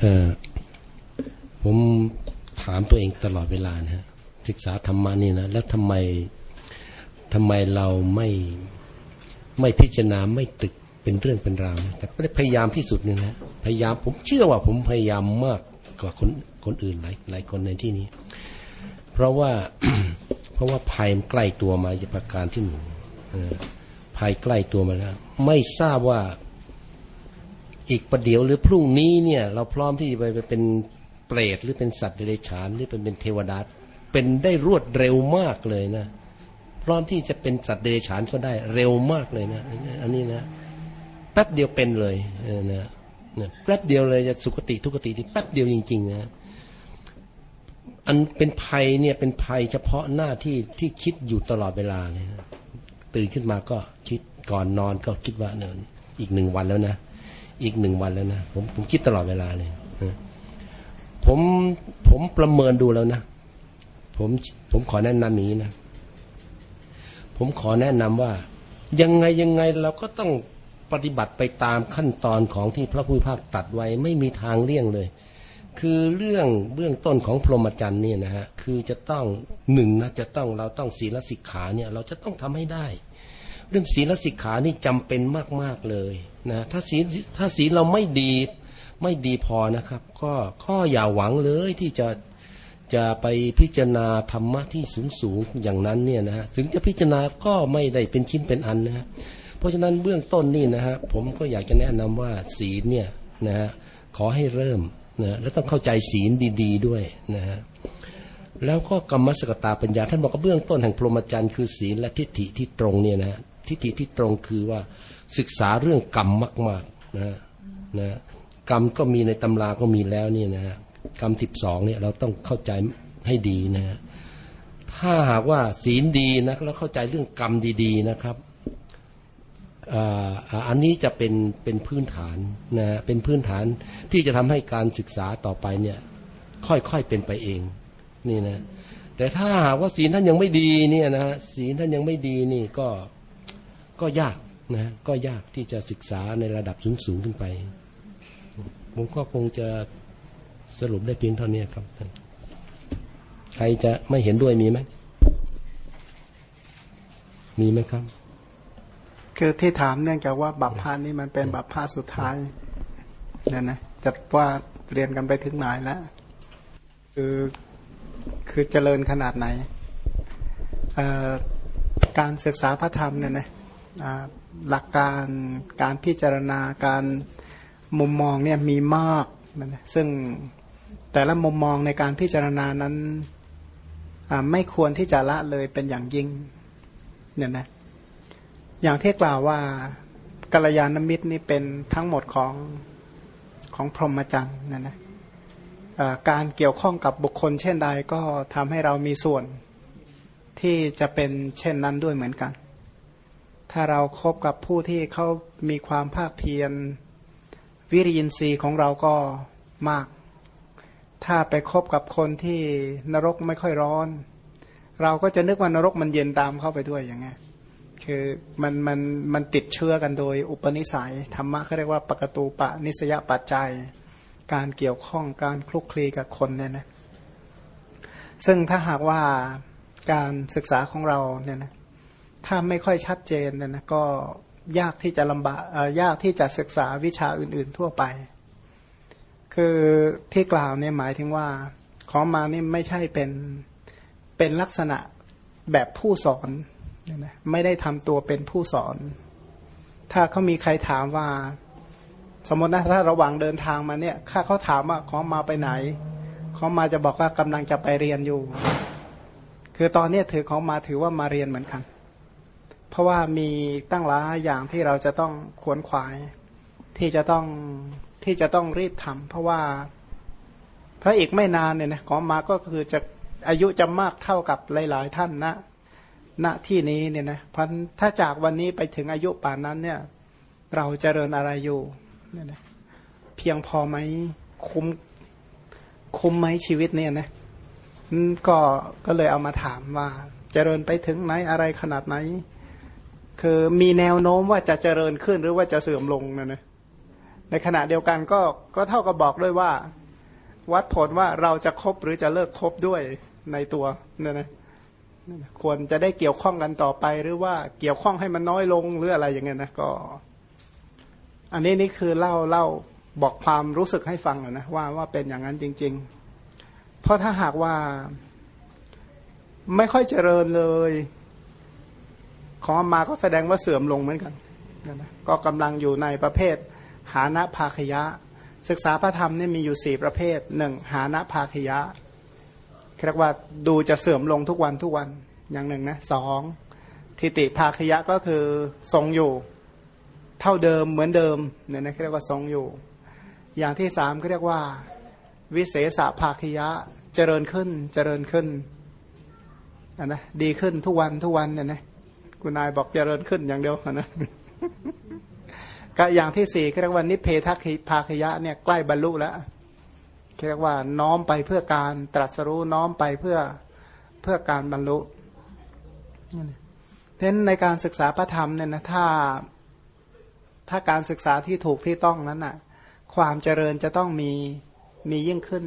เออผมถามตัวเองตลอดเวลานะฮะศึกษาธรรมะนี่นะแล้วทำไมทำไมเราไม่ไม่พิจารณาไม่ตึกเป็นเรื่องเป็นราวแต่ก็ได้พยายามที่สุดนี่นะพยายามผมเชื่อว่าผมพยายามมากกว่าคนคนอื่นหลายหลายคนในที่นี้ เพราะว่าเพราะว่าภัยมันใกล้ตัวมาจะประการที่หนึ่งภัยใกล้ตัวมาแล้ว ไม่ทราบว่า อีกประเดี๋ยวหรือพรุ่งนี้เนี่ย เราพร้อมที่จะไปเป็นเปรตหรือเป็นสัตว์เดรัจฉานหรือเป็นเป็นเทวดาเป็นได้รวดเร็วมากเลยนะ พร้อมที่จะเป็นสัตว์เดรัจฉานก็ได้เร็วมากเลยนะ อันนี้นะแป๊บเดียวเป็นเลยนะแป๊บเดียวเลยจะสุคติทุกติที่แป๊บเดียวจริง ๆ นะอันเป็นภัยเนี่ยเป็นภัยเฉพาะหน้าที่ที่คิดอยู่ตลอดเวลาเลยตื่นขึ้นมาก็คิดก่อนนอนก็คิดว่าเนี่ยอีกหนึ่งวันแล้วนะ อีกหนึ่งวันแล้วนะผมผมคิดตลอดเวลาเลยผมผมประเมินดูแล้วนะ ผมผมขอแนะนำนี้นะ ผมขอแนะนำว่า ยังไงยังไงเราก็ต้องปฏิบัติไปตามขั้นตอนของที่พระพุทธภาคตัดไว้ไม่มีทางเลี่ยงเลย คือเรื่องเบื้องต้นของพรหมจรรย์เนี่ยนะฮะคือจะต้องหนึ่งนะจะต้องเราต้องศีลสิกขาเนี่ย เราจะต้องทำให้ได้ รื่องศีลสิกขานี่จำเป็นมากๆเลยนะถ้าศีลถ้าศีลเราไม่ดีไม่ดีพอนะครับ ก็ข้ออย่าหวังเลยที่จะจะไปพิจารณาธรรมะที่สูงสูงอย่างนั้นเนี่ยนะฮะถึงจะพิจารณาก็ไม่ได้เป็นชิ้นเป็นอันนะฮะเพราะฉะนั้นเบื้องต้นนี่นะฮะผมก็อยากจะแนะนำว่าศีลเนี่ยนะฮะขอให้เริ่มนะแล้วต้องเข้าใจศีลดี ๆ ด้วยนะฮะแล้วก็กรรมสกตาปัญญาท่านบอกว่าเบื้องต้นแห่งพรหมจรรย์คือศีลและทิฏฐิที่ตรงเนี่ยนะ ทิฏฐิที่ตรงคือว่าศึกษาเรื่องกรรมมากๆนะนะกรรมก็มีในตำราก็มีแล้วนี่นะฮะกรรมสิบสองเนี่ยเราต้องเข้าใจให้ดีนะฮะถ้าหากว่าศีลดีนะแล้วเข้าใจเรื่องกรรมดี ๆนะครับอันนี้จะเป็นเป็นพื้นฐานนะเป็นพื้นฐานที่จะทำให้การศึกษาต่อไปเนี่ยค่อยๆเป็นไปเองนี่นะแต่ถ้าหากว่าศีลท่านยังไม่ดีเนี่ยนะศีลท่านยังไม่ดีนี่ก็ ก็ยากนะก็ยากที่จะศึกษาในระดับสูงๆขึ้นไป ผมก็คงจะสรุปได้เพียงเท่านี้ครับ ใครจะไม่เห็นด้วยมีไหม มีไหมครับ คือที่ถามเนื่องจากว่าบัพพานี่มันเป็นบัพพาสุดท้ายนี่ยนะจัดว่าเรียนกันไปถึงไหนแล้ว คือคือเจริญขนาดไหน การศึกษาพระธรรมเนี่ยนะ หลักการการพิจารณาการมุมมองเนี่ยมีมากนะซึ่งแต่ละมุมมองในการพิจารณานั้นไม่ควรที่จะละเลยเป็นอย่างยิ่งเนี่ยนะอย่างที่กล่าวว่ากัลยาณมิตรนี่เป็นทั้งหมดของของพรหมจรรย์นะนะการเกี่ยวข้องกับบุคคลเช่นใดก็ทำให้เรามีส่วนที่จะเป็นเช่นนั้นด้วยเหมือนกัน ถ้าเราครบกับผู้ที่เขามีความภาคเพียรวิริยินทรีย์ของเราก็มาก ถ้าไปคบกับคนที่นรกไม่ค่อยร้อน เราก็จะนึกว่านรกมันเย็นตามเข้าไปด้วยอย่างเงี้ยคือมันมันมันติดเชื้อกันโดยอุปนิสัยธรรมะเขาเรียกว่าปกตูปะนิสยปัจจัย การเกี่ยวข้องการคลุกคลีกับคนเนี่ยนะซึ่งถ้าหากว่าการศึกษาของเราเนี่ยนะ ถ้าไม่ค่อยชัดเจนเนี่ยนะก็ยากที่จะลำบากยากที่จะศึกษาวิชาอื่น ๆทั่วไป คือที่กล่าวเนี่ยหมายถึงว่า ของมานี่ไม่ใช่เป็นเป็นลักษณะแบบผู้สอนนะไม่ได้ทำตัวเป็นผู้สอน ถ้าเขามีใครถามว่า สมมตินะถ้าระหว่างเดินทางมาเนี่ยข้าเขาถามว่าของมาไปไหน ของมาจะบอกว่ากำลังจะไปเรียนอยู่ คือตอนนี้ถือของมาถือว่ามาเรียนเหมือนกัน เพราะว่ามีตั้งหลายอย่างที่เราจะต้องขวนขวาย ที่จะต้องที่จะต้องรีบทำเพราะว่าถ้าอีกไม่นานเนี่ยนะขอมาก็คือจะอายุจะมากเท่ากับหลาย ๆ ท่านนะณที่นี้เนี่ยนะพันถ้าจากวันนี้ไปถึงอายุป่านนั้นเนี่ย เราจเจริญอะไรอยู่เนี่ยนะเพียงพอไหมคุ้มคุ้มไหมชีวิตเนี่ยนะก็ก็เลยเอามาถามว่าจเจริญไปถึงไหนอะไรขนาดไหน คือมีแนวโน้มว่าจะเจริญขึ้นหรือว่าจะเสื่อมลงนะนะในขณะเดียวกันก็ก็เท่ากับบอกด้วยว่า วัดผลว่าเราจะคบหรือจะเลิกคบด้วยในตัวเนี่ยนะควรจะได้เกี่ยวข้องกันต่อไปหรือว่าเกี่ยวข้องให้มันน้อยลงหรืออะไรอย่างเงี้ยนะก็ อันนี้นี่คือเล่าเล่าบอกความรู้สึกให้ฟังนะว่าว่าเป็นอย่างนั้นจริง ๆ เพราะถ้าหากว่าไม่ค่อยเจริญเลย ของมาก็แสดงว่าเสื่อมลงเหมือนกันนะก็กำลังอยู่ในประเภท หานะภาคยะ ศึกษาพระธรรมนี่มีอยู่สี่ประเภทหนึ่งหานะภาคยะเรียกว่าดูจะเสื่อมลงทุกวันทุกวันอย่างหนึ่งนะสองทิติภาคยะก็คือทรงอยู่เท่าเดิมเหมือนเดิมเนี่ยนะเรียกว่าทรงอยู่ อย่างที่สามเขาเรียกว่า วิเศษภาคยะเจริญขึ้นเจริญขึ้นนะดีขึ้นทุกวันทุกวันเนี่ยนะ คุณนายบอกเจริญขึ้นอย่างเดียวนะก็อย่างที่สี่เรียกว่านิเพทักภาคยะเนี่ยใกล้บรรลุแล้วเรียกว่าน้อมไปเพื่อการตรัสรู้น้อมไปเพื่อเพื่อการบรรลุเพราะฉะนั้นในการศึกษาพระธรรมเนี่ยนะถ้าถ้าการศึกษาที่ถูกที่ต้องนั้นน่ะ ความเจริญจะต้องมีมียิ่งขึ้น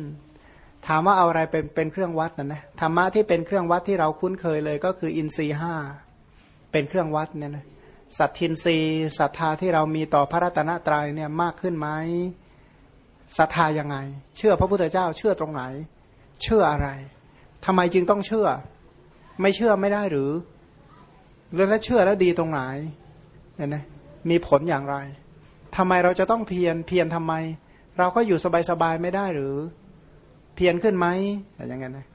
ถามว่าเอาอะไรเป็นเป็นเครื่องวัดนะนะธรรมะที่เป็นเครื่องวัดที่เราคุ้นเคยเลยก็คืออินทรีห้า เป็นเครื่องวัดเนี่ยนะสัตทินรีศรัทธาที่เรามีต่อพระรัตนตรัยเนี่ยมากขึ้นไหมศรัทธายังไง เชื่อพระพุทธเจ้าเชื่อตรงไหน เชื่ออะไรทำไมจึงต้องเชื่อ ไม่เชื่อไม่ได้หรือแล้วเชื่อแล้วดีตรงไหนเนี่ยนะมีผลอย่างไรทำไมเราจะต้องเพียรเพียรทำไม เราก็อยู่สบายๆไม่ได้หรือ เพียรขึ้นไหมอย่างเงี้ยนะ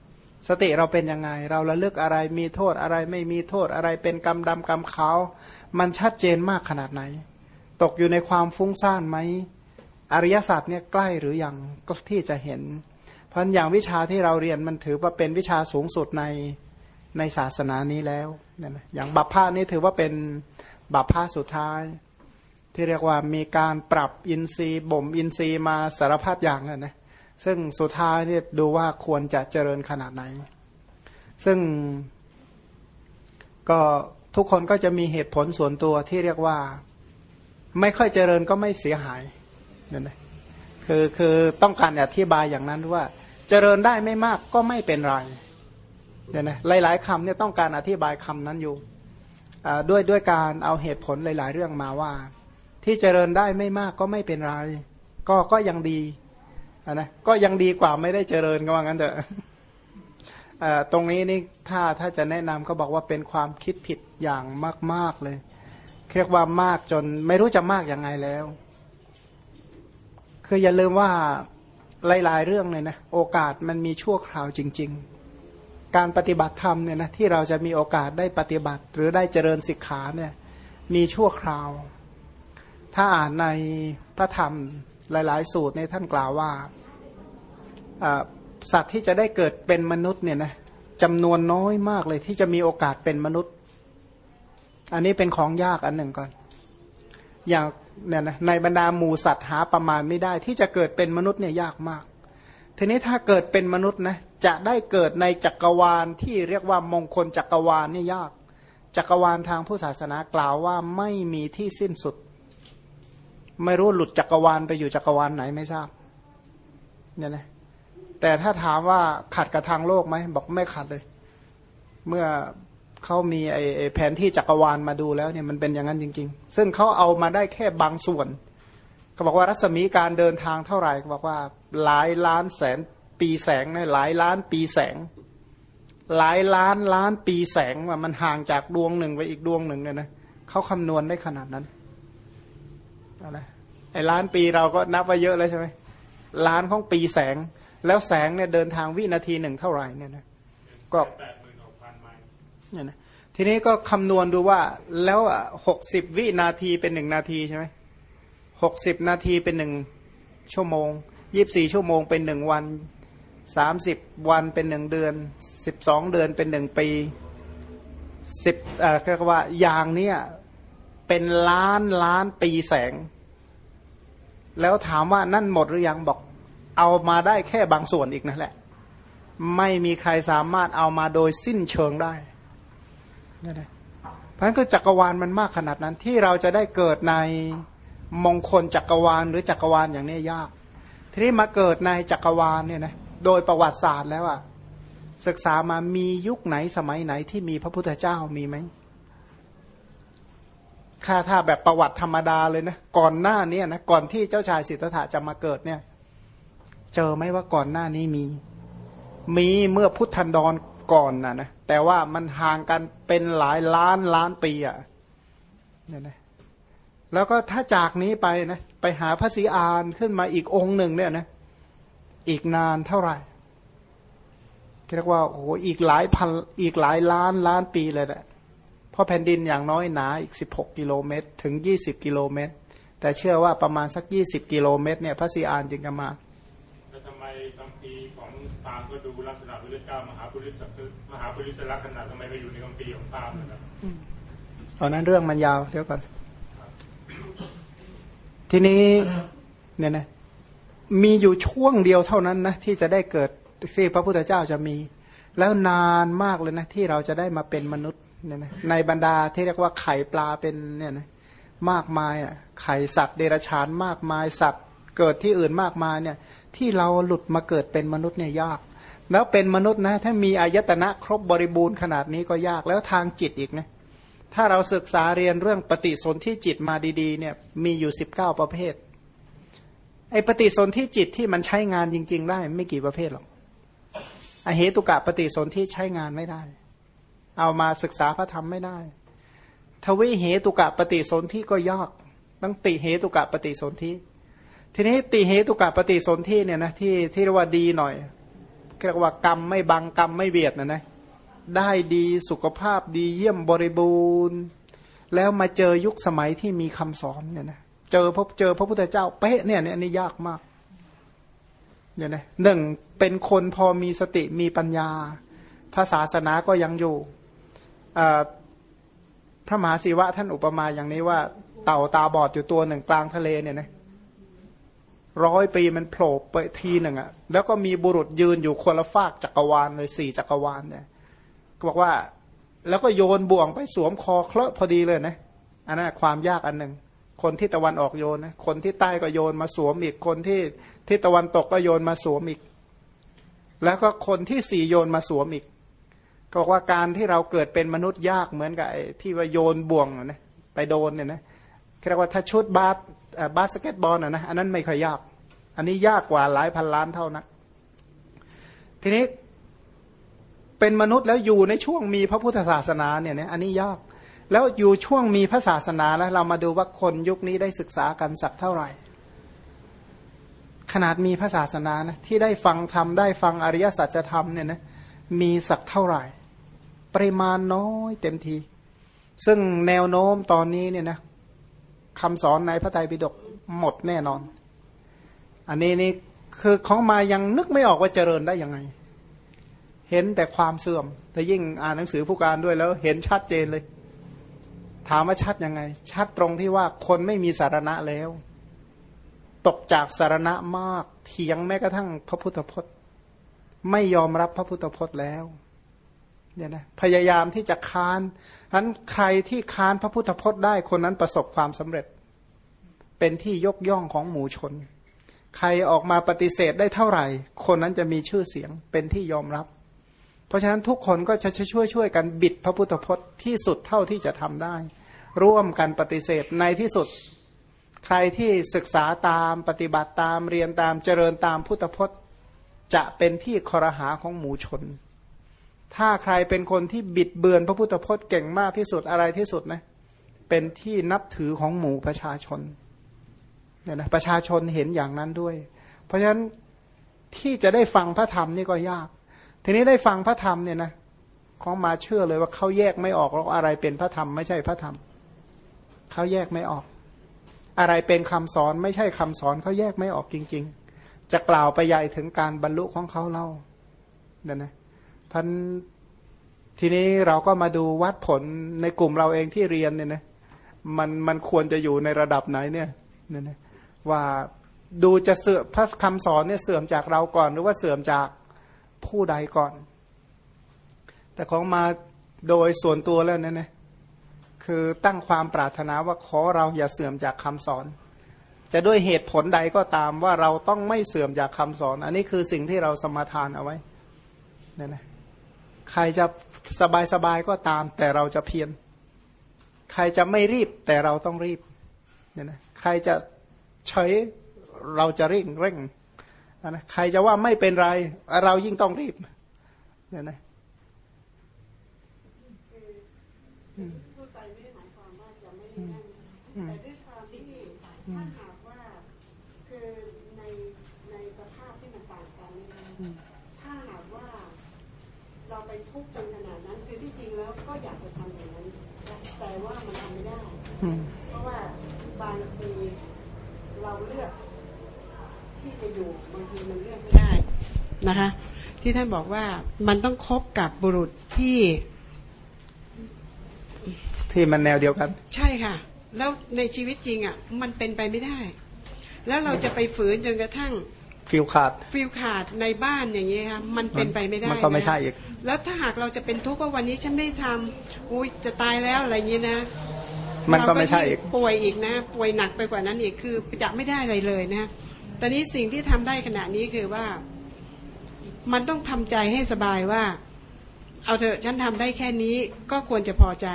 สติเราเป็นยังไง เราระลึกอะไรมีโทษอะไรไม่มีโทษอะไรเป็นกรรมดำกรรมขาวมันชัดเจนมากขนาดไหน ตกอยู่ในความฟุ้งซ่านไหมอริยศาสตร์เนี่ยใกล้หรืออยังก็ที่จะเห็น เพราะอย่างวิชาที่เราเรียนมันถือว่าเป็นวิชาสูงสุดในในศาสนานี้แล้วนะอย่างบัพพานี่ถือว่าเป็นบัพพาสุดท้าย ที่เรียกว่ามีการปรับอินทรีย์บ่มอินทรีย์มาสารพัดอย่างนะ ซึ่งสุดท้ายเนี่ยดูว่าควรจะเจริญขนาดไหน ซึ่งก็ทุกคนก็จะมีเหตุผลส่วนตัวที่เรียกว่า ไม่ค่อยเจริญก็ไม่เสียหายนั่นนะคือคือต้องการอธิบายอย่างนั้นว่า เจริญได้ไม่มากก็ไม่เป็นไรเนี่ยนะหลาย ๆคำเนี่ยต้องการอธิบายคำนั้นอยู่ด้วยด้วยการเอาเหตุผลหลาย ๆ เรื่องมาว่า ที่เจริญได้ไม่มากก็ไม่เป็นไร ก็ก็ยังดี นะก็ยังดีกว่าไม่ได้เจริญก็ว่างั้นเถอะตรงนี้นี่ถ้าถ้าจะแนะนำก็บอกว่าเป็นความคิดผิดอย่างมาก ๆเลยเรียกว่ามากจนไม่รู้จะมากยังไงแล้ว คืออย่าลืมว่าหลายๆเรื่องเลยนะโอกาสมันมีชั่วคราวจริง ๆ การปฏิบัติธรรมเนี่ยนะที่เราจะมีโอกาสได้ปฏิบัติ หรือได้เจริญศิกขาเนี่ยมีชั่วคราว ถ้าอ่านในพระธรรม หลาย ๆ สูตรในท่านกล่าวว่าสัตว์ที่จะได้เกิดเป็นมนุษย์เนี่ยนะจำนวนน้อยมากเลยที่จะมีโอกาสเป็นมนุษย์ อันนี้เป็นของยากอันหนึ่งก่อน อย่างเนี่ยนะในบรรดาหมูสัตว์หาประมาณไม่ได้ ที่จะเกิดเป็นมนุษย์เนี่ยยากมาก ทีนี้ถ้าเกิดเป็นมนุษย์นะจะได้เกิดในจักรวาลที่เรียกว่ามงคลจักรวาลเนี่ยาก จักรวาลทางผู้ศาสนากล่าวว่าไม่มีที่สิ้นสุด ไม่รู้หลุดจักรวาลไปอยู่จักรวาลไหนไม่ทราบเนี่ยนะแต่ถ้าถามว่าขัดกับทางโลกไหมบอกไม่ขัดเลย เมื่อเขามีไอ้แผนที่จักรวาลมาดูแล้วเนี่ยมันเป็นอย่างนั้นจริง ๆ ซึ่งเขาเอามาได้แค่บางส่วนเขาบอกว่ารัศมีการเดินทางเท่าไหร่เขาบอกว่าหลายล้านแสนปีแสงเนี่ยหลายล้านปีแสง หลายล้านล้านปีแสงว่ามันห่างจากดวงหนึ่งไปอีกดวงหนึ่งเนี่ยนะเขาคำนวณได้ขนาดนั้น นะไอ้ล้านปีเราก็นับว่าเยอะเลยใช่ไหมล้านของปีแสง แล้วแสงเนี่ยเดินทางวินาทีหนึ่งเท่าไหร่เนี่ยนะก็เนี่ยนะทีนี้ก็คำนวณดูว่าแล้วหกสิบวินาทีเป็นหนึ่งนาทีใช่ไหมหกสิบนาทีเป็นหนึ่งชั่วโมงยี่บสี่ชั่วโมงเป็นหนึ่งวันสามสิบวันเป็นหนึ่งเดือนสิบสองเดือนเป็นหนึ่งปีสิบเอ่อเรียกว่าอย่างเนี้ย เป็นล้านล้านปีแสง แล้วถามว่านั่นหมดหรือยังบอกเอามาได้แค่บางส่วนอีกนั่นแหละ ไม่มีใครสามารถเอามาโดยสิ้นเชิงได้นี่นะเพราะนั้นก็จักรวาลมันมากขนาดนั้นที่เราจะได้เกิดในมงคลจักรวาลหรือจักรวาลอย่างนี้ยาก ทีนี้มาเกิดในจักรวาลเนี่ยนะโดยประวัติศาสตร์แล้วอะศึกษามามียุคไหนสมัยไหนที่มีพระพุทธเจ้ามีไหม ค่าถ้าแบบประวัติธรรมดาเลยนะก่อนหน้านี้นะก่อนที่เจ้าชายสิทธัตถะจะมาเกิดเนี่ย เจอไหมว่าก่อนหน้านี้มี มีเมื่อพุทธันดรก่อนนะนะแต่ว่ามันห่างกันเป็นหลายล้านล้านปีอะ่ะเนี่ยนะแล้วก็ถ้าจากนี้ไปนะไปหาพระศรีอานขึ้นมาอีกองค์หนึ่งเนี่ยนะอีกนานเท่าไหร่เรียกว่าโอ้โหอีกหลายพันอีกหลายล้านล้านปีเลยแหละ เพราะแผ่นดินอย่างน้อยหนาอีกสิบหกกิโลเมตร ถึงยี่สิบกิโลเมตร แต่เชื่อว่าประมาณสักยี่สิบกิโลเมตรเนี่ยพระศรีอานจึงจะมาแล้วทำไมคำพีของตามก็ดูลักษณะพระเจ้ามหาปุริสมหาปุริสลักษณะทำไมไปอยู่ในคำพีของตามนะครับตอนนั้นเรื่องมันยาวเดี๋ยวก่อน ทีนี้เนี่ยนะมีอยู่ช่วงเดียวเท่านั้นนะที่จะได้เกิดที่พระพุทธเจ้าจะมี แล้วนานมากเลยนะ ที่เราจะได้มาเป็นมนุษย์เนี่ยนะในบรรดาที่เรียกว่าไข่ปลาเป็นเนี่ยนะมากมายอะไข่สัตว์เดรัจฉานมากมายสัตว์เกิดที่อื่นมากมายเนี่ย ที่เราหลุดมาเกิดเป็นมนุษย์เนี่ยยาก แล้วเป็นมนุษย์นะถ้ามีอายตนะครบบริบูรณ์ขนาดนี้ก็ยากแล้วทางจิตอีกนะถ้าเราศึกษาเรียนเรื่องปฏิสนธิจิตมาดีๆ เนี่ยมีอยู่สิบเก้าประเภทไอปฏิสนธิจิตที่มันใช้งานจริง ๆ ได้ไม่กี่ประเภทหรอก อเหตุกะปฏิสนธิใช้งานไม่ได้ เอามาศึกษาพระธรรมไม่ได้ ทวิเหตุกะปฏิสนธิก็ยากต้องติเหตุกะปฏิสนธิทีนี้ติเหตุกะปฏิสนธิเนี่ยนะที่ที่เรียกว่าดีหน่อยเรียกว่ากรรมไม่บังกรรมไม่เบียดนะนะได้ดีสุขภาพดีเยี่ยมบริบูรณ์ แล้วมาเจอยุคสมัยที่มีคำสอนเนี่ยนะเจอพบเจอพระพุทธเจ้าเป๊ะเนี่ยเนี่ยนี่ยากมาก เนี่ยนะหนึ่งเป็นคนพอมีสติมีปัญญา พระศาสนาก็ยังอยู่พระมหาศิวะท่านอุปมาอย่างนี้ว่า เต่าตาบอดอยู่ตัวหนึ่งกลางทะเลเนี่ยนะร้อยปีมันโผล่ไปทีหนึ่งอะแล้วก็มีบุรุษยืนอยู่คนละฟากจักรวาลเลยสี่จักรวาลเนี่ยก็บอกว่า แล้วก็โยนบ่วงไปสวมคอเคลอะพอดีเลยนะอันนั้นความยากอันหนึ่ง คนที่ตะวันออกโยนนะคนที่ใต้ก็โยนมาสวมอีก คนที่ที่ตะวันตกก็โยนมาสวมอีก แล้วก็คนที่สี่โยนมาสวมอีกก็บอกว่าการที่เราเกิดเป็นมนุษย์ยากเหมือนกับที่ว่าโยนบ่วงนะไปโดนเนี่ยนะเรียกว่าถ้าชู้ตบาสบาสเกตบอลนะอันนั้นไม่ค่อยยาก อันนี้ยากกว่าหลายพันล้านเท่านะทีนี้เป็นมนุษย์แล้วอยู่ในช่วงมีพระพุทธศาสนาเนี่ยนะอันนี้ยาก แล้วอยู่ช่วงมีพระศาสนาแล้วเรามาดูว่าคนยุคนี้ได้ศึกษากันสักเท่าไหร่ ขนาดมีพระศาสนานะที่ได้ฟังธรรมได้ฟังอริยสัจธรรมเนี่ยนะมีสักเท่าไหร่ ปริมาณน้อยเต็มที ซึ่งแนวโน้มตอนนี้เนี่ยนะคำสอนในพระไตรปิฎกหมดแน่นอน อันนี้นี่คือของมายังนึกไม่ออกว่าเจริญได้ยังไง เห็นแต่ความเสื่อมแต่ยิ่งอ่านหนังสือผู้การด้วยแล้วเห็นชัดเจนเลย ถามว่าชัดยังไง ชัดตรงที่ว่าคนไม่มีสารณะแล้ว ตกจากสารณะมากเถียงแม้กระทั่งพระพุทธพจน์ ไม่ยอมรับพระพุทธพจน์แล้วเนี่ยนะพยายามที่จะค้านนั้นใครที่ค้านพระพุทธพจน์ได้คนนั้นประสบความสำเร็จ เป็นที่ยกย่องของหมู่ชน ใครออกมาปฏิเสธได้เท่าไหร่ คนนั้นจะมีชื่อเสียงเป็นที่ยอมรับ เพราะฉะนั้นทุกคนก็จะช่วยช่วยกันบิดพระพุทธพจน์ที่สุดเท่าที่จะทำได้ ร่วมกันปฏิเสธในที่สุด ใครที่ศึกษาตามปฏิบัติตามเรียนตามเจริญตามพุทธพจน์ จะเป็นที่คอรหาของหมู่ชน ถ้าใครเป็นคนที่บิดเบือนพระพุทธพจน์เก่งมากที่สุดอะไรที่สุดนะเป็นที่นับถือของหมู่ประชาชนเนี่ยนะประชาชนเห็นอย่างนั้นด้วย เพราะฉะนั้นที่จะได้ฟังพระธรรมนี่ก็ยาก ทีนี้ได้ฟังพระธรรมเนี่ยนะของมาเชื่อเลยว่าเขาแยกไม่ออกว่าอะไรเป็นพระธรรมไม่ใช่พระธรรมเขาแยกไม่ออก อะไรเป็นคำสอนไม่ใช่คำสอนเขาแยกไม่ออกจริง ๆ จะกล่าวไปใหญ่ถึงการบรรลุของเขาเล่าเนี่ยนะพันทีนี้เราก็มาดูวัดผลในกลุ่มเราเองที่เรียนเนี่ยนะมันมันควรจะอยู่ในระดับไหนเนี่ยเนี่ยนะว่าดูจะเสื่อมพระคำสอนเนี่ยเสื่อมจากเราก่อนหรือว่าเสื่อมจาก ผู้ใดก่อน แต่ของมาโดยส่วนตัวแล้วเนี่ยนะคือตั้งความปรารถนาว่าขอเราอย่าเสื่อมจากคำสอน จะด้วยเหตุผลใดก็ตามว่าเราต้องไม่เสื่อมจากคำสอน อันนี้คือสิ่งที่เราสมาทานเอาไว้เนี่ยนะใครจะสบายสบายก็ตาม แต่เราจะเพียรใครจะไม่รีบแต่เราต้องรีบเนี่ยนะใครจะเฉยเราจะเร่งเร่ง นะใครจะว่าไม่เป็นไร เรายิ่งต้องรีบเนี่ยนะพูดไปไม่ได้หมายความว่าจะไม่ได้นั่งแต่ด้วยความที่ถ้าหากว่าคือในในสภาพที่มันต่างกันเนี่ยนะถ้าหากว่าเราไปทุกข์จนขนาดนั้น คือที่จริงแล้วก็อยากจะทำอย่างนั้น แต่ว่ามันทำไม่ได้ อืม เพราะว่าบางทีเราเลือก ที่จะอยู่บางทีมันเลือกไม่ได้นะคะที่ท่านบอกว่ามันต้องคบกับบุรุษที่ ที่มันแนวเดียวกัน ใช่ค่ะ แล้วในชีวิตจริงอะ มันเป็นไปไม่ได้ แล้วเราจะไปฝืนจนกระทั่งฟิลขาดฟิลขาดในบ้านอย่างนี้ยค่ะมันเป็นไปไม่ได้มันก็ไม่ะใช่อีกแล้วถ้าหากเราจะเป็นทุกข์ว่าวันนี้ฉันไม่ได้ทำอุ้ยจะตายแล้วอะไรอย่างนี้นะมันก็ไม่ใช่อีกเรายิ่งป่วยอีกนะ ป่วยหนักไปกว่านั้นอีกคือจะไม่ได้อะไรเลยนะ ตอนนี้สิ่งที่ทำได้ขณะนี้คือว่า มันต้องทำใจให้สบายว่า เอาเถอะฉันทำได้แค่นี้ก็ควรจะพอใจ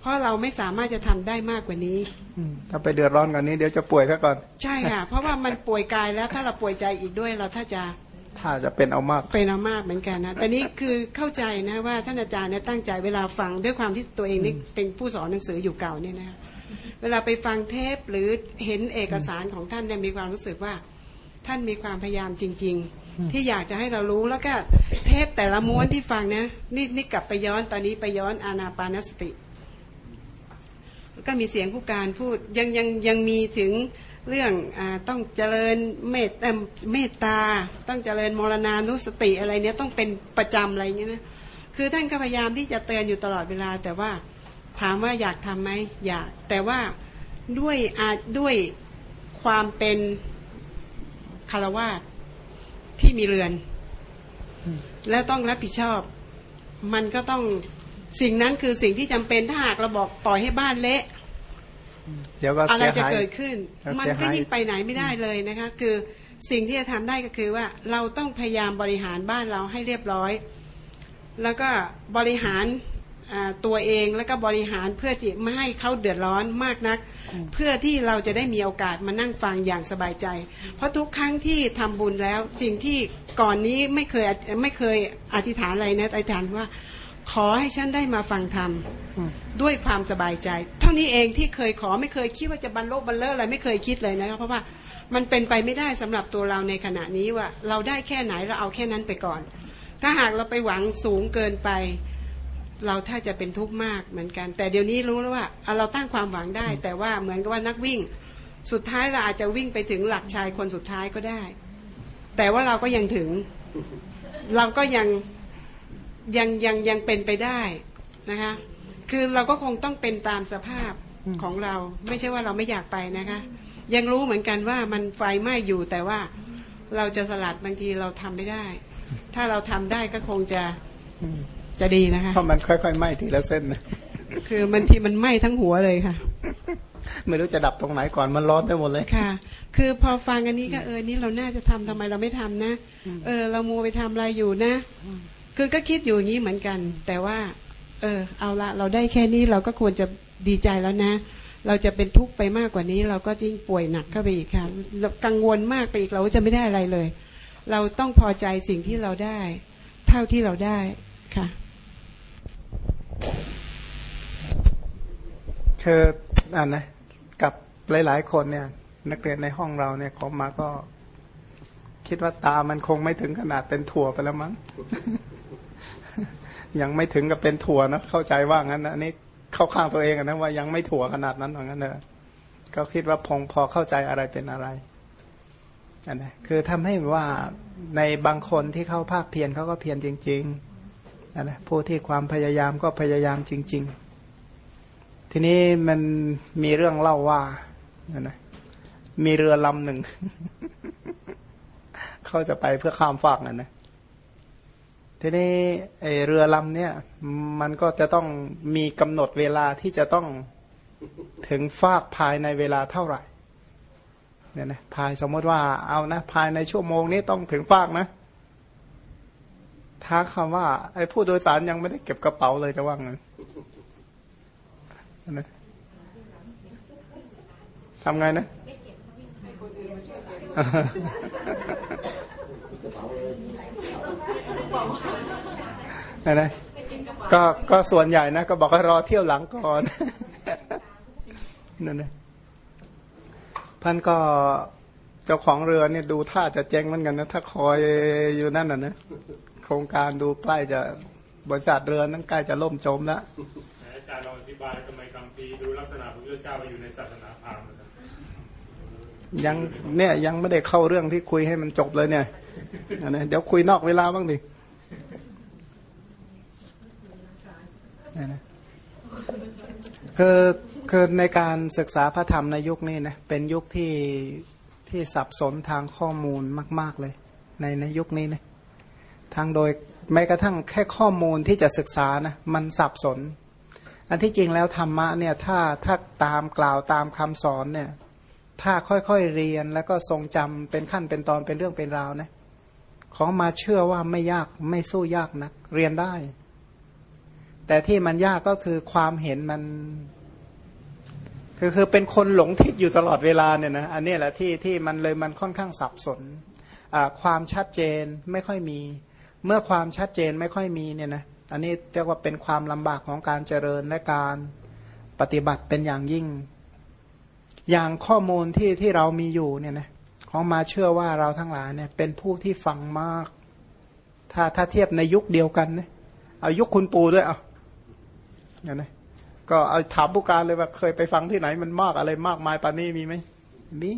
เพราะเราไม่สามารถจะทำได้มากกว่านี้อืมถ้าไปเดือดร้อนกว่านี้เดี๋ยวจะป่วยซะก่อน ใช่ค่ะ เพราะว่ามันป่วยกายแล้วถ้าเราป่วยใจอีกด้วยเราถ้าจะถ้าจะเป็นเอามากเป็นเอามากเหมือนกันนะแต่นี่คือเข้าใจนะว่าท่านอาจารย์เนี่ยตั้งใจเวลาฟังด้วยความที่ตัวเองนี่เป็นผู้สอนหนังสืออยู่เก่าเนี่ยนะเวลาไปฟังเทปหรือเห็นเอกสารของท่านเนี่ยมีความรู้สึกว่า ท่านมีความพยายามจริง ๆ ที่อยากจะให้เรารู้แล้วก็เทปแต่ละม้วนที่ฟังนะนี่นี่กลับไปย้อนตอนนี้ไปย้อนอานาปานสติ ก็มีเสียงผู้การพูดยังยังยังมีถึงเรื่องอาต้องเจริญเมตเอ่อเมตตา ต้องเจริญมรณานุสติอะไรเนี้ยต้องเป็นประจำอะไรเงี้ยนะคือท่านก็พยายามที่จะเตือนอยู่ตลอดเวลา แต่ว่าถามว่าอยากทำไหมอยาก แต่ว่าด้วยอาด้วยความเป็น คารวาสที่มีเรือน และต้องรับผิดชอบ มันก็ต้องสิ่งนั้นคือสิ่งที่จำเป็นถ้าหากเราบอกปล่อยให้บ้านเละเดี๋ยวก็อะไรเสียจะหายเกิดขึ้นจะมันเสียก็หายยิ่งไปไหนไม่ได้เลยนะคะ คือสิ่งที่จะทำได้ก็คือว่าเราต้องพยายามบริหารบ้านเราให้เรียบร้อย แล้วก็บริหารอ่าตัวเองแล้วก็บริหารเพื่อที่ไม่ให้เขาเดือดร้อนมากนัก เพื่อที่เราจะได้มีโอกาสมานั่งฟังอย่างสบายใจ เพราะทุกครั้งที่ทำบุญแล้วสิ่งที่ก่อนนี้ไม่เคยไม่เคยอธิษฐานอะไรนะอธิษฐานว่าขอให้ฉันได้มาฟังธรรมด้วยความสบายใจ เท่านี้เองที่เคยขอไม่เคยคิดว่าจะบรรลุบรรเลออะไรไม่เคยคิดเลยนะครับเพราะว่ามันเป็นไปไม่ได้สำหรับตัวเราในขณะนี้ว่า เราได้แค่ไหนเราเอาแค่นั้นไปก่อน ถ้าหากเราไปหวังสูงเกินไป เราถ้าจะเป็นทุกข์มากเหมือนกัน แต่เดี๋ยวนี้รู้แล้วว่าอะเราตั้งความหวังได้ แต่ว่าเหมือนกับว่านักวิ่ง สุดท้ายเราอาจจะวิ่งไปถึงหลักชายคนสุดท้ายก็ได้ แต่ว่าเราก็ยังถึง เราก็ยังยังยังยังเป็นไปได้นะคะคือเราก็คงต้องเป็นตามสภาพของเรา ไม่ใช่ว่าเราไม่อยากไปนะคะ ยังรู้เหมือนกันว่ามันไฟไหม้อยู่แต่ว่าเราจะสลัดบางทีเราทำไม่ได้ ถ้าเราทำได้ก็คงจะ จะดีนะคะเพราะมันค่อยๆไหม้ทีละเส้นนะคือมันทีมันไหม้ทั้งหัวเลยค่ะ ไม่รู้จะดับตรงไหนก่อนมันร้อนไปหมดเลยค่ะ คือพอฟังอันนี้ก็เออนี่เราน่าจะทำทำไมเราไม่ทำนะ เออ เรามัวไปทำอะไรอยู่นะ คือก็คิดอยู่อย่างนี้เหมือนกัน แต่ว่า เออ เอาละเราได้แค่นี้เราก็ควรจะดีใจแล้วนะ เราจะเป็นทุกข์ไปมากกว่านี้ เราก็ยิ่งป่วยหนักเข้าไปอีกค่ะเรากังวลมากไปอีกเราก็จะไม่ได้อะไรเลย เราต้องพอใจสิ่งที่เราได้ เท่าที่เราได้ค่ะ คืออ่านนะกับหลาย ๆ คนเนี่ย นักเรียนในห้องเราเนี่ยเขามาก็ คิดว่าตามันคงไม่ถึงขนาดเป็นถั่วไปแล้วมั้ง ยังไม่ถึงกับเป็นถั่วนะเข้าใจว่างั้นนะอันนี้เข้าข้างตัวเองนะว่ายังไม่ถั่วขนาดนั้นว่างั้นเนอะก็คิดว่าพงพอเข้าใจอะไรเป็นอะไรอันนะคือทำให้ว่าในบางคนที่เข้าภาคเพียรเขาก็เพียรจริง ๆ นนะผู้ที่ความพยายามก็พยายามจริง ๆ ทีนี้มันมีเรื่องเล่าว่านะมีเรือลำหนึ่ง เขาจะไปเพื่อข้ามฟากนั่นนะทีนี้ไอเรือลำเนี่ย มันก็จะต้องมีกำหนดเวลาที่จะต้องถึงฟากภายในเวลาเท่าไหร่เนี่ยนะภายสมมติว่าเอานะ ภายในชั่วโมงนี้ต้องถึงฟากนะ ถ้าคำว่าไอ้ผู้โดยสารยังไม่ได้เก็บกระเป๋าเลยจะว่าไงนะทำไงนะนะนะก็ก็ส่วนใหญ่นะ ก็บอกว่ารอเที่ยวหลังก่อนนั่นนะพันก็เจ้าของเรือเนี่ยดูท่าจะเจ๊งเหมือนกันนะ ถ้าคอยอยู่นั่นน่ะนะ โครงการดูใกล้จะบริษัทเรือนั้นใกล้จะล่มจมแล้วอาจารย์ลองอธิบายทำไมคำพีร์ดูลักษณะพระพุทธเจ้าไปอยู่ในศาสนาพราหมณ์นะครับยังเนี่ยยังไม่ได้เข้าเรื่องที่คุยให้มันจบเลยเนี่ยอันนะเดี๋ยวคุยนอกเวลาบ้างดิเนี่ยนะคือคือในการศึกษาพระธรรมในยุคนี้นะเป็นยุคที่ที่สับสนทางข้อมูลมาก ๆเลย ในในยุคนี้นะ ทางโดยแม้กระทั่งแค่ข้อมูลที่จะศึกษานะมันสับสน อันที่จริงแล้วธรรมะเนี่ยถ้าถ้าตามกล่าวตามคำสอนเนี่ยถ้าค่อยๆเรียนแล้วก็ทรงจำเป็นขั้นเป็นตอนเป็นเรื่องเป็นราวนะของมาเชื่อว่าไม่ยากไม่สู้ยากนะัก เรียนได้ แต่ที่มันยากก็คือความเห็นมันคือคือเป็นคนหลงทิศอยู่ตลอดเวลาเนี่ยนะอันนี้แหละที่ที่มันเลยมันค่อนข้างสับสนความชัดเจนไม่ค่อยมี เมื่อความชัดเจนไม่ค่อยมีเนี่ยนะอันนี้เรียกว่าเป็นความลำบากของการเจริญและการปฏิบัติเป็นอย่างยิ่ง อย่างข้อมูลที่ที่เรามีอยู่เนี่ยนะของมาเชื่อว่าเราทั้งหลายเนี่ยเป็นผู้ที่ฟังมาก ถ้าถ้าเทียบในยุคเดียวกันเนี่ยเอายุคคุณปู่ด้วยเอาเนี่ยนะก็เอาถามผู้การเลยว่าเคยไปฟังที่ไหนมันมากอะไรมากมายปานนี้มีไหมมี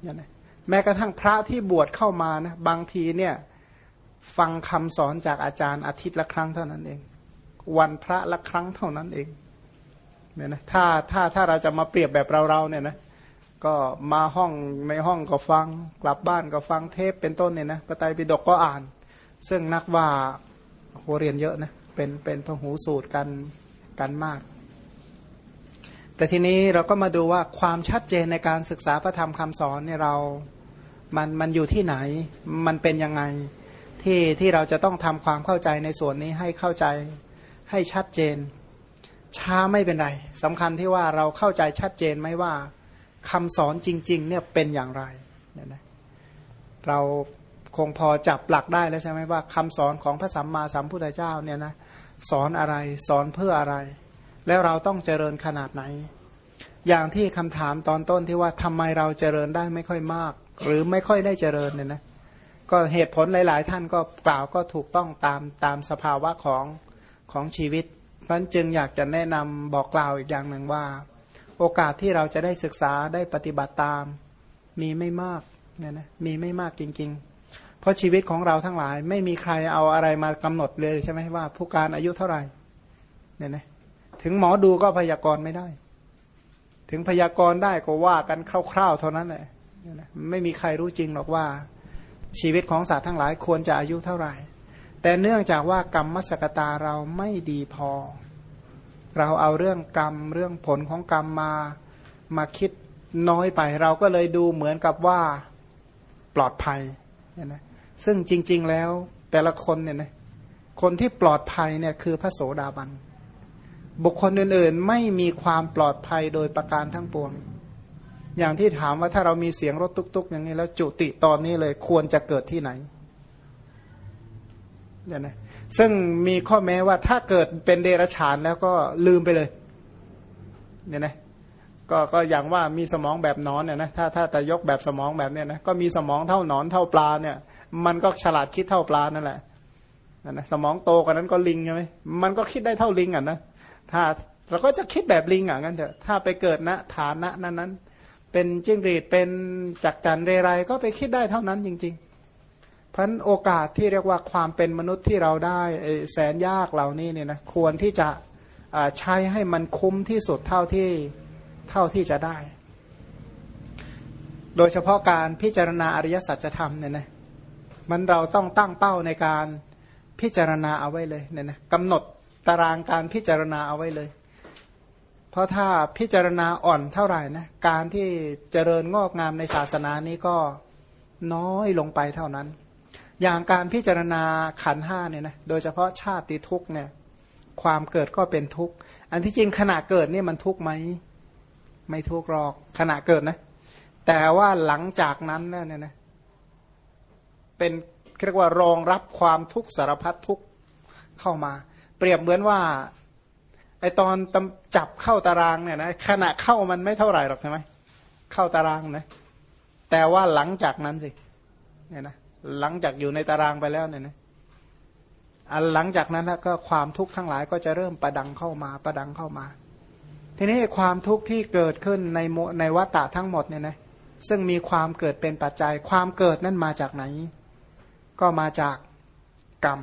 เนี่ยนะแม้กระทั่งพระที่บวชเข้ามานะบางทีเนี่ย ฟังคำสอนจากอาจารย์อาทิตย์ละครั้งเท่านั้นเอง วันพระละครั้งเท่านั้นเองเนี่ยนะถ้าถ้าถ้าเราจะมาเปรียบแบบเราๆเนี่ยนะก็มาห้องในห้องก็ฟัง กลับบ้านก็ฟังเทปเป็นต้นเนี่ยนะพระไตรปิฎกก็อ่าน ซึ่งนักว่าโหเรียนเยอะนะเป็นเป็นพหูสูตรกันกันมาก แต่ทีนี้เราก็มาดูว่าความชัดเจนในการศึกษาพระธรรมคำสอนเนี่ยเรามันมันอยู่ที่ไหน มันเป็นยังไง ที่ที่เราจะต้องทำความเข้าใจในส่วนนี้ให้เข้าใจให้ชัดเจน ช้าไม่เป็นไรสำคัญที่ว่าเราเข้าใจชัดเจนไหมว่าคำสอนจริง ๆ เนี่ยเป็นอย่างไรเนี่ยนะเราคงพอจับหลักได้แล้วใช่ไหมว่าคำสอนของพระสัมมาสัมพุทธเจ้าเนี่ยนะสอนอะไรสอนเพื่ออะไร แล้วเราต้องเจริญขนาดไหน อย่างที่คำถามตอนต้นที่ว่าทำไมเราเจริญได้ไม่ค่อยมาก หรือไม่ค่อยได้เจริญเนี่ยนะ ก็เหตุผลหลาย ๆ ท่านก็กล่าวก็ถูกต้องตามตามสภาวะของของชีวิตพราะจึงอยากจะแนะนำบอกกล่าวอีกอย่างหนึ่งว่า โอกาสที่เราจะได้ศึกษาได้ปฏิบัติตาม มีไม่มากเนี่ยนะมีไม่มากจริง ๆ เพราะชีวิตของเราทั้งหลาย ไม่มีใครเอาอะไรมากำหนดเลยใช่ไหมว่า ผู้การอายุเท่าไหร่เนี่ยนะถึงหมอดูก็พยากรณ์ไม่ได้ ถึงพยากรณ์ได้ก็ว่ากันคร่าว ๆ เท่านั้นแหละไม่มีใครรู้จริงหรอกว่า ชีวิตของสัตว์ทั้งหลายควรจะอายุเท่าไหร่ แต่เนื่องจากว่ากรรมมสกตาเราไม่ดีพอ เราเอาเรื่องกรรมเรื่องผลของกรรมมามาคิดน้อยไป เราก็เลยดูเหมือนกับว่าปลอดภัยเนี่ยนะซึ่งจริง ๆแล้วแต่ละคนเนี่ยนะคนที่ปลอดภัยเนี่ยคือพระโสดาบัน บุคคลอื่นๆไม่มีความปลอดภัยโดยประการทั้งปวง อย่างที่ถามว่าถ้าเรามีเสียงรถตุกๆ อย่างนี้แล้วจุติตอนนี้เลยควรจะเกิดที่ไหนเนี่ยนะซึ่งมีข้อแม้ว่าถ้าเกิดเป็นเดรัจฉานแล้วก็ลืมไปเลยเนี่ยนะก็ก็อย่างว่ามีสมองแบบนอนเนี่ยนะถ้าถ้าแต่ยกแบบสมองแบบเนี้ยนะก็มีสมองเท่านอนเท่าปลาเนี่ย มันก็ฉลาดคิดเท่าปลานั่นแหละนะสมองโตกว่านั้นก็ลิงใช่ไหมมันก็คิดได้เท่าลิงอะนะถ้าเราก็จะคิดแบบลิงอะงั้นเถอะถ้าไปเกิดณฐานะนั้นนั้น เป็นจิ้งหรีดเป็นจักจันเรไรก็ไปคิดได้เท่านั้นจริงๆพันโอกาสที่เรียกว่าความเป็นมนุษย์ที่เราได้แสนยากเหล่านี้เนี่ยนะควรที่จะใช้ให้มันคุ้มที่สุดเท่าที่เท่าที่จะได้ โดยเฉพาะการพิจารณาอริยสัจธรรมเนี่ยนะมันเราต้องตั้งเป้าในการพิจารณาเอาไว้เลยเนี่ยนะกำหนดตารางการพิจารณาเอาไว้เลย เพราะถ้าพิจารณาอ่อนเท่าไหร่นะการที่เจริญงอกงามในศาสนานี้ก็น้อยลงไปเท่านั้น อย่างการพิจารณาขันห้าเนี่ยนะโดยเฉพาะชาติทุกเนี่ยความเกิดก็เป็นทุกข์ อันที่จริงขณะเกิดนี่มันทุกข์ไหมไม่ทุกข์หรอกขณะเกิดนะ แต่ว่าหลังจากนั้นเนี่ยนะเป็นเรียกว่ารองรับความทุกข์สารพัดทุกข์เข้ามา เปรียบเหมือนว่า ตอนจับเข้าตารางเนี่ยนะขณะเข้ามันไม่เท่าไหร่หรอกใช่ไหมเข้าตารางนะแต่ว่าหลังจากนั้นสิเนี่ยนะหลังจากอยู่ในตารางไปแล้วเนี่ยนะอันหลังจากนั้นก็ความทุกข์ทั้งหลายก็จะเริ่มประดังเข้ามาประดังเข้ามา ทีนี้ความทุกข์ที่เกิดขึ้นในในวัฏฏะทั้งหมดเนี่ยนะซึ่งมีความเกิดเป็นปัจจัย ความเกิดนั้นมาจากไหน ก็มาจากกรรม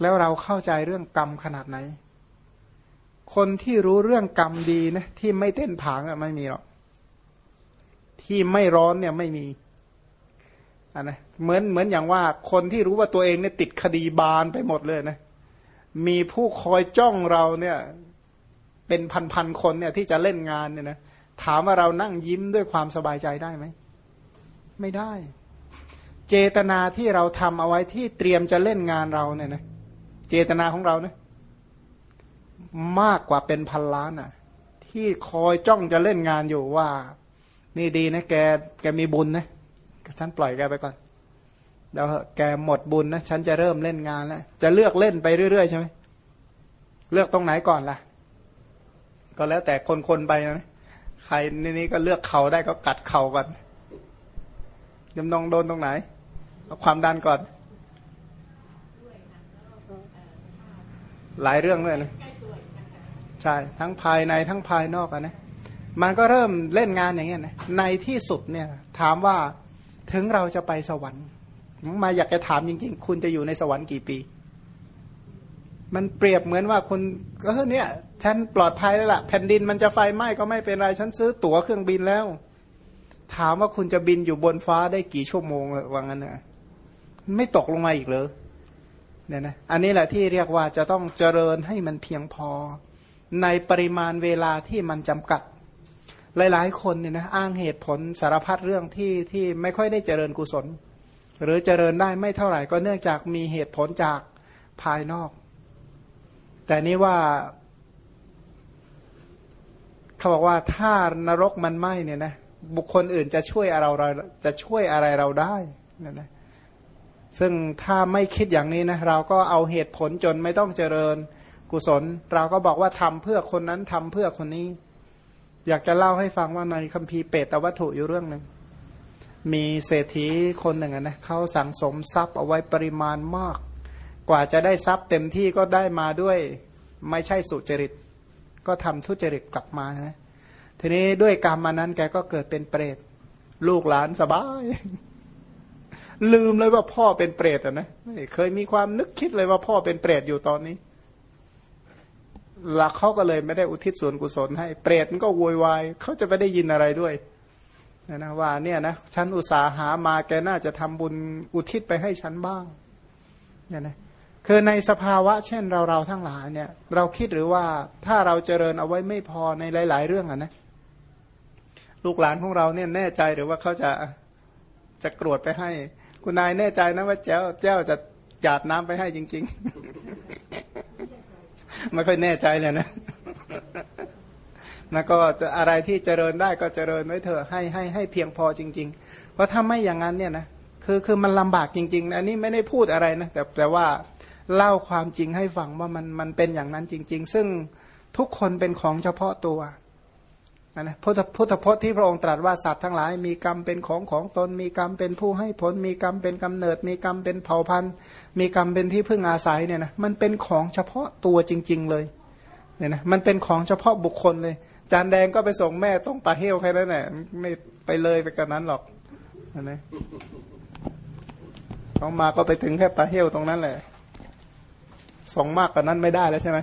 แล้วเราเข้าใจเรื่องกรรมขนาดไหน คนที่รู้เรื่องกรรมดีนะที่ไม่เต้นผางอะไม่มีหรอกที่ไม่ร้อนเนี่ยไม่มีอันนะเหมือนเหมือนอย่างว่าคนที่รู้ว่าตัวเองเนี่ยติดคดีบานไปหมดเลยนะ มีผู้คอยจ้องเราเนี่ย เป็นพันๆคนเนี่ย ที่จะเล่นงานเนี่ยนะถามว่าเรานั่งยิ้มด้วยความสบายใจได้ไหมไม่ได้ เจตนาที่เราทำเอาไว้ที่เตรียมจะเล่นงานเราเนี่ยนะเจตนาของเราเนะ มากกว่าเป็นพันล้านอะ ที่คอยจ้องจะเล่นงานอยู่ว่า นี่ดีนะแกแกมีบุญนะฉันปล่อยแกไปก่อนเดี๋ยวแกหมดบุญนะฉันจะเริ่มเล่นงานแล้วจะเลือกเล่นไปเรื่อยๆใช่ไหมเลือกตรงไหนก่อนล่ะ ก็แล้วแต่คนๆไปนะใครในนี้ก็เลือกเขาได้ก็กัดเข่าก่อนยมนองโดนตรงไหนเอาความดันก่อน หลายเรื่องเลยนะ ใช่ทั้งภายในทั้งภายนอกอะนะมันก็เริ่มเล่นงานอย่างเงี้ยนะในที่สุดเนี่ยถามว่าถึงเราจะไปสวรรค์ มาอยากจะถามจริง ๆ คุณจะอยู่ในสวรรค์กี่ปี มันเปรียบเหมือนว่าคุณก็เนี่ยฉันปลอดภัยแล้วล่ะแผ่นดินมันจะไฟไหม้ก็ไม่เป็นไรฉันซื้อตั๋วเครื่องบินแล้ว ถามว่าคุณจะบินอยู่บนฟ้าได้กี่ชั่วโมงว่างั้นนะไม่ตกลงมาอีกเลยเนี่ยนะอันนี้แหละที่เรียกว่าจะต้องเจริญให้มันเพียงพอ ในปริมาณเวลาที่มันจำกัด หลายๆ คนเนี่ยนะอ้างเหตุผลสารพัดเรื่องที่ที่ไม่ค่อยได้เจริญกุศล หรือเจริญได้ไม่เท่าไหร่ก็เนื่องจากมีเหตุผลจากภายนอก แต่นี่ว่าเขาบอกว่าถ้านรกมันไหมเนี่ยนะบุคคลอื่นจะช่วยอะไรเราจะช่วยอะไรเราได้นะนะซึ่งถ้าไม่คิดอย่างนี้นะเราก็เอาเหตุผลจนไม่ต้องเจริญ กุศล เราก็บอกว่าทำเพื่อคนนั้นทำเพื่อคนนี้ อยากจะเล่าให้ฟังว่าในคัมภีร์เปตวัตถุอยู่เรื่องหนึ่งมีเศรษฐีคนหนึ่งนะเขาสั่งสมทรัพย์เอาไว้ปริมาณมาก กว่าจะได้ทรัพย์เต็มที่ก็ได้มาด้วยไม่ใช่สุจริต ก็ทำทุจริตกลับมานะทีนี้ด้วยกรรมมานั้นแกก็เกิดเป็นเปรต ลูกหลานสบาย ลืมเลยว่าพ่อเป็นเปรตอะนะเคยมีความนึกคิดเลยว่าพ่อเป็นเปรตอยู่ตอนนี้ หลักเขาก็เลยไม่ได้อุทิศส่วนกุศลให้ เปรตมันก็โวยวายเขาจะไปได้ยินอะไรด้วยนะนะว่าเนี่ยนะฉันอุตสาหามาแกน่าจะทำบุญอุทิศไปให้ฉันบ้างเนี่ยนะคือในสภาวะเช่นเราเราทั้งหลายเนี่ย เราคิดหรือว่าถ้าเราเจริญเอาไว้ไม่พอในหลาย ๆ เรื่องอะนะลูกหลานของเราเนี่ยแน่ใจหรือว่าเขาจะจะกรวดไปให้ คุณนายแน่ใจนะว่าเจ้าเจ้าจะจาดน้ำไปให้จริง ๆ ไม่ค่อยแน่ใจเลยนะนะก็จะอะไรที่เจริญได้ก็เจริญไว้เถอะให้ให้ให้เพียงพอจริง ๆ เพราะถ้าไม่อย่างนั้นเนี่ยนะคือคือมันลำบากจริง ๆ อันนี้ไม่ได้พูดอะไรนะแต่แต่ว่าเล่าความจริงให้ฟังว่ามันมันเป็นอย่างนั้นจริง ๆ ซึ่งทุกคนเป็นของเฉพาะตัว นะพุทธพุทธพจน์ที่พระองค์ตรัสว่าสัตว์ทั้งหลาย มีกรรมเป็นของของตน มีกรรมเป็นผู้ให้ผล มีกรรมเป็นกำเนิด มีกรรมเป็นเผ่าพันธุ์มีกรรมเป็นที่พึ่งอาศัยเนี่ยนะมันเป็นของเฉพาะตัวจริง ๆ เลยเนี่ยนะมันเป็นของเฉพาะบุคคลเลย จานแดงก็ไปส่งแม่ต้องปลาเฮลแค่นั้นแหละไม่ไปเลยไปกันนั้นหรอกนะเขามาก็ไปถึงแค่ปลาเฮลตรงนั้นแหละส่งมากกว่านั้นไม่ได้แล้วใช่ไหม